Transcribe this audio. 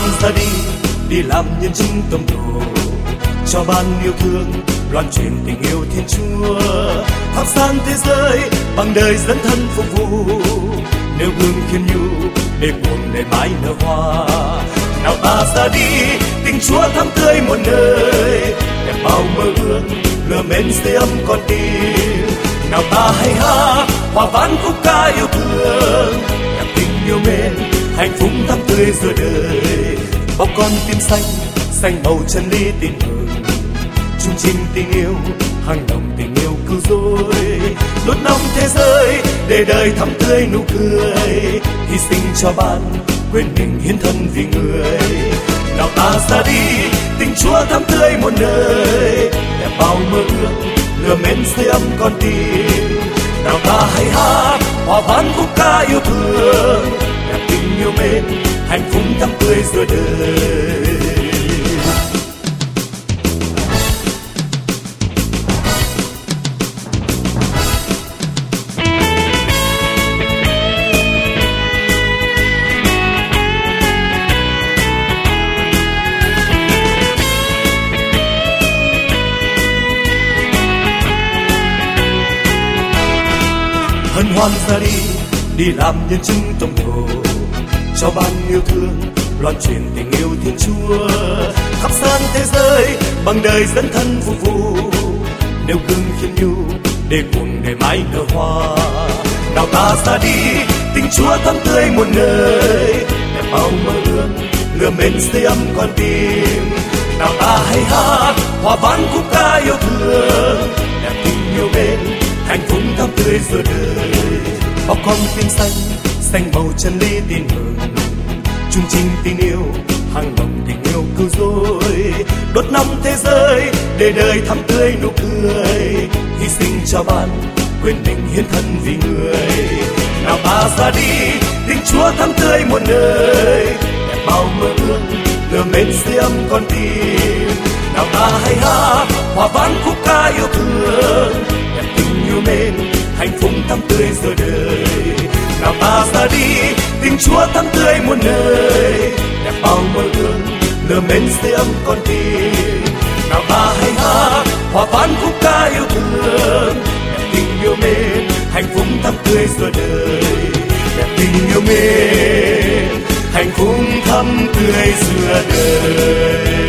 con ra đi đi làm nhân chứng tâm đồ. Cho ban yêu thương loan truyền tình yêu thiên chúa. Thắp sáng thế giới bằng đời dẫn thân phục vụ. Nếu gương khiêm nhu để buồn để mãi nở hoa. Nào ta ra đi, tình chúa thắm tươi một nơi. Đẹp bao mơ ước, lửa mến sưởi ấm con tim. Nào ta hay ha, hòa vang khúc ca yêu thương. Đẹp tình yêu mến hạnh phúc thắm tươi giữa đời. Bao con tim xanh xanh màu chân lý tin mừng chung chinh tình yêu hàng đồng tình yêu cứu rỗi. Đốt nóng thế giới để đời thắm tươi nụ cười. Hy sinh cho bạn, quên mình hiến thân vì người. Nào ta ra đi, tình chúa thắm tươi một nơi. Đẹp bao mơ ước, lửa mến sưởi ấm con tim. Nào ta hãy hát hòa vang khúc ca yêu thương yêu mến hạnh phúc thắm tươi giữa đời. Hân hoan ra đi đi làm nhân chứng trong đồ cho ban yêu thương, loan truyền tình yêu thiên chúa. Khắp san thế giới, bằng đời dân thân phục vụ. Nếu gương khiêm nhu để cùng ngày mãi nở hoa. Nào ta ra đi, tình chúa thắm tươi muôn nơi. Đẹp bao mơ ước lửa mến xây ấm con tim. Nào ta hãy hát hòa vang khúc ca yêu thương. Đẹp tình yêu bên hạnh phúc thắm tươi giữa đời. Bao con tim xanh xanh màu chân lý tin mừng chung chinh tình yêu, hàng lòng tình yêu cứu rỗi. Đốt nóng thế giới, để đời thắm tươi nụ cười. Hy sinh cho bạn, quên mình hiến thân vì người. Nào ta ra đi tình chúa thắm tươi một nơi đẹp bao mơ ước, lửa mến sưởi con tim. Nào ta hãy hát hòa vang khúc ca yêu thương. Đẹp tình yêu mến tình chúa thắm tươi muôn nơi đẹp bao mơ ước lửa mến sưởi âm con tim. Nào ta hãy hát hòa vang khúc ca yêu thương đẹp tình yêu mến, hạnh phúc thắm tươi suốt đời. Đẹp tình yêu mến, hạnh phúc thắm tươi giữa đời.